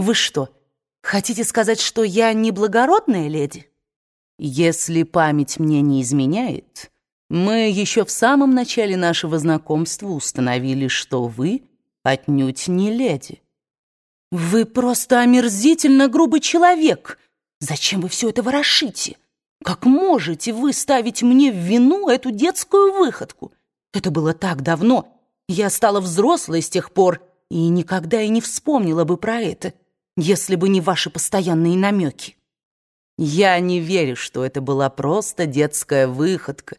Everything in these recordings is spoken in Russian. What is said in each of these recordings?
Вы что, хотите сказать, что я неблагородная леди? Если память мне не изменяет, мы еще в самом начале нашего знакомства установили, что вы отнюдь не леди. Вы просто омерзительно грубый человек. Зачем вы все это ворошите? Как можете вы ставить мне в вину эту детскую выходку? Это было так давно. Я стала взрослой с тех пор и никогда и не вспомнила бы про это, если бы не ваши постоянные намеки. Я не верю, что это была просто детская выходка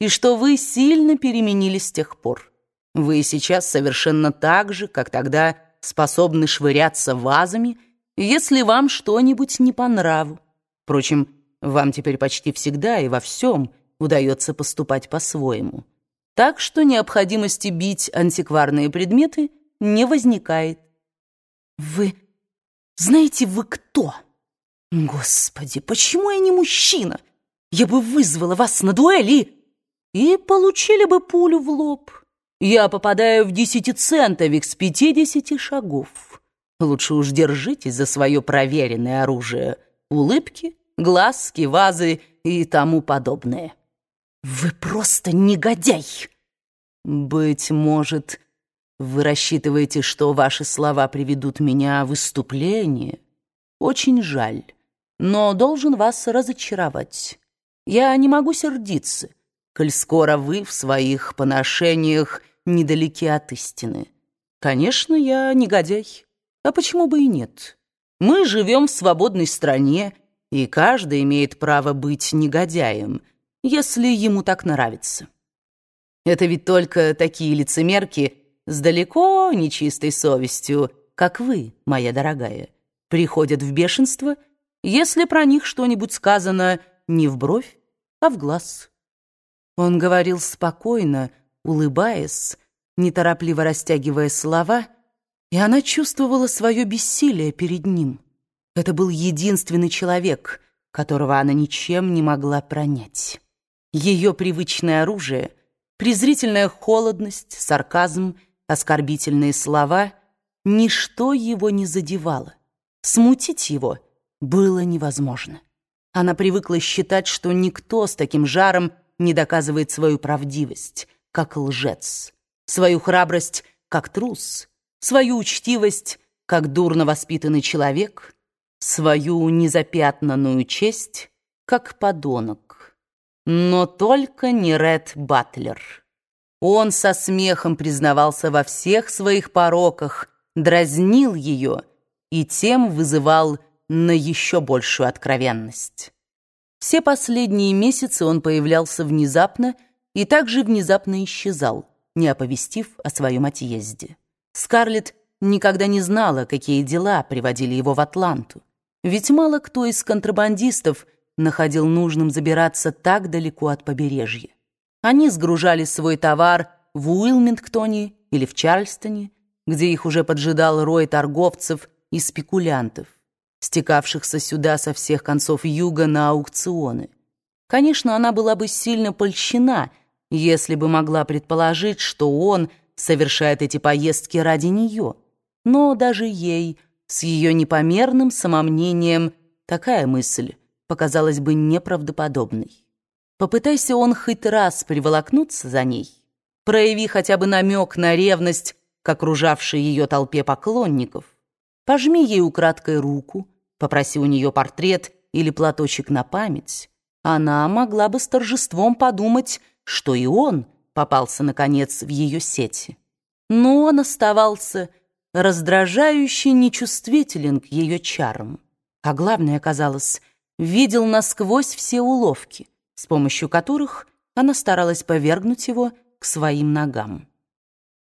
и что вы сильно переменились с тех пор. Вы сейчас совершенно так же, как тогда, способны швыряться вазами, если вам что-нибудь не по нраву. Впрочем, вам теперь почти всегда и во всем удается поступать по-своему. Так что необходимости бить антикварные предметы не возникает. Вы знаете, вы кто? Господи, почему я не мужчина? Я бы вызвала вас на дуэли и получили бы пулю в лоб. Я попадаю в десятицентовик с пятидесяти шагов. Лучше уж держитесь за свое проверенное оружие. Улыбки, глазки, вазы и тому подобное. Вы просто негодяй. Быть может, вы рассчитываете, что ваши слова приведут меня в выступление? Очень жаль, но должен вас разочаровать. Я не могу сердиться, коль скоро вы в своих поношениях недалеки от истины. Конечно, я негодяй, а почему бы и нет? Мы живем в свободной стране, и каждый имеет право быть негодяем, если ему так нравится. Это ведь только такие лицемерки — с далеко нечистой совестью, как вы, моя дорогая, приходят в бешенство, если про них что-нибудь сказано не в бровь, а в глаз. Он говорил спокойно, улыбаясь, неторопливо растягивая слова, и она чувствовала свое бессилие перед ним. Это был единственный человек, которого она ничем не могла пронять. Ее привычное оружие, презрительная холодность, сарказм — оскорбительные слова, ничто его не задевало. Смутить его было невозможно. Она привыкла считать, что никто с таким жаром не доказывает свою правдивость, как лжец, свою храбрость, как трус, свою учтивость, как дурно воспитанный человек, свою незапятнанную честь, как подонок. Но только не Ред Батлер. Он со смехом признавался во всех своих пороках, дразнил ее и тем вызывал на еще большую откровенность. Все последние месяцы он появлялся внезапно и также внезапно исчезал, не оповестив о своем отъезде. Скарлетт никогда не знала, какие дела приводили его в Атланту, ведь мало кто из контрабандистов находил нужным забираться так далеко от побережья. Они сгружали свой товар в Уилмингтоне или в Чарльстоне, где их уже поджидал рой торговцев и спекулянтов, стекавшихся сюда со всех концов юга на аукционы. Конечно, она была бы сильно польщена, если бы могла предположить, что он совершает эти поездки ради нее. Но даже ей, с ее непомерным самомнением, такая мысль показалась бы неправдоподобной. Попытайся он хоть раз приволокнуться за ней, прояви хотя бы намек на ревность к окружавшей ее толпе поклонников, пожми ей украдкой руку, попроси у нее портрет или платочек на память, она могла бы с торжеством подумать, что и он попался, наконец, в ее сети. Но он оставался раздражающе нечувствителен к ее чарам, а главное, оказалось, видел насквозь все уловки — с помощью которых она старалась повергнуть его к своим ногам.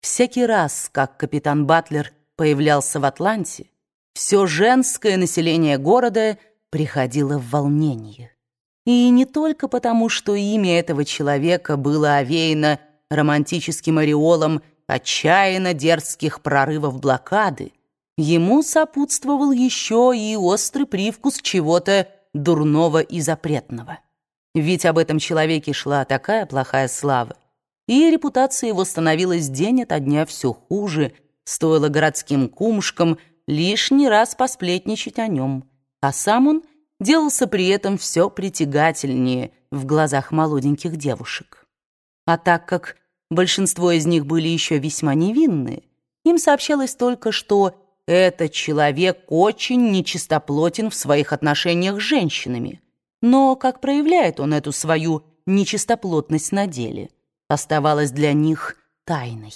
Всякий раз, как капитан Батлер появлялся в Атланте, все женское население города приходило в волнение. И не только потому, что имя этого человека было овеяно романтическим ореолом отчаянно дерзких прорывов блокады, ему сопутствовал еще и острый привкус чего-то дурного и запретного. Ведь об этом человеке шла такая плохая слава, и репутация его становилась день ото дня все хуже, стоило городским кумушкам лишний раз посплетничать о нем, а сам он делался при этом все притягательнее в глазах молоденьких девушек. А так как большинство из них были еще весьма невинные, им сообщалось только, что этот человек очень нечистоплотен в своих отношениях с женщинами. Но как проявляет он эту свою нечистоплотность на деле, оставалось для них тайной.